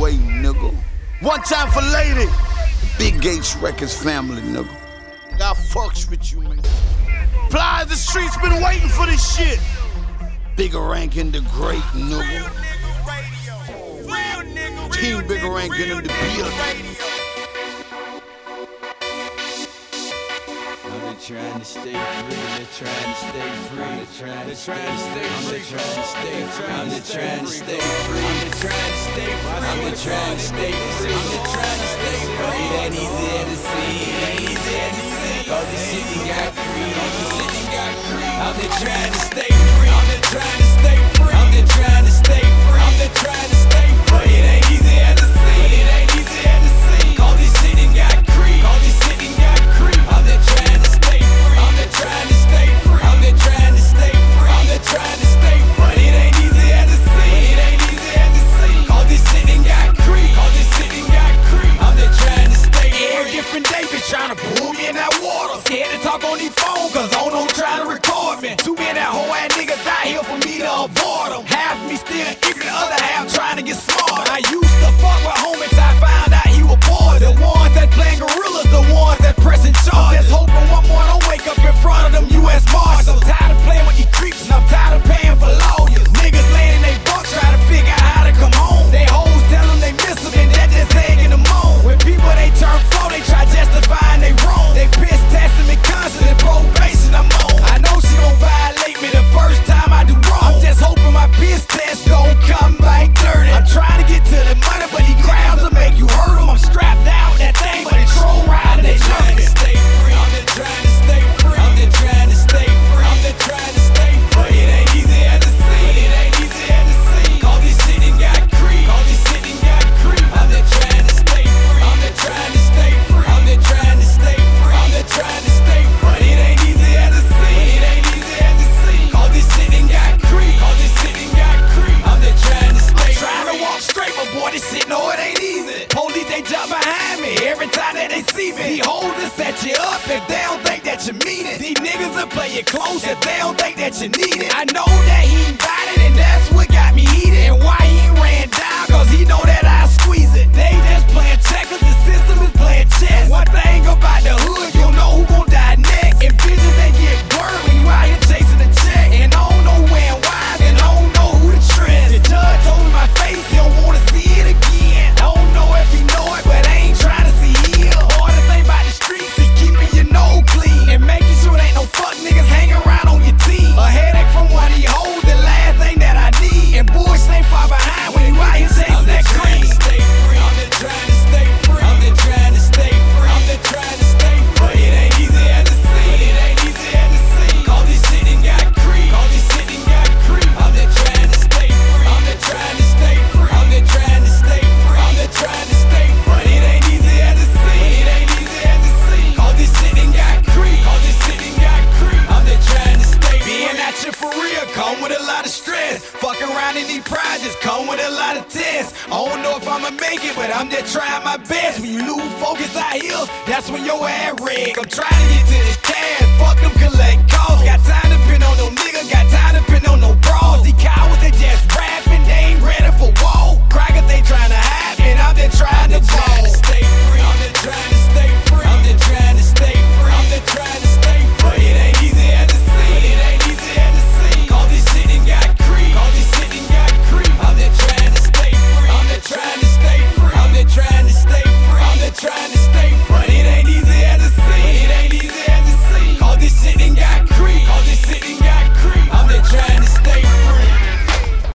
way, nigga. One time for lady. Big Gates Records family, nigga. God fucks with you, man. Plies, the streets been waiting for this shit. Bigga Rankin the great, nigga. Team Bigga Rankin in the building. trying to stay free. They're trying to stay free. They're trying to stay free. They're trying to stay free. I'm trying to stay free. I'm trying to stay free. I'm just trying to stay free. I'm to stay free. It ain't easy to see. It ain't easy to see. All this shit got free. that you mean it. These niggas will play it close if they don't think that you need it. I know that he got it, and that's what got me heated. And why he ran down. come with a lot of stress. Fuck around in these prizes. come with a lot of tests. I don't know if I'ma make it, but I'm just trying my best. When you lose focus, I heal, that's when your ass red. I'm trying to get to this cash, fuck them collect.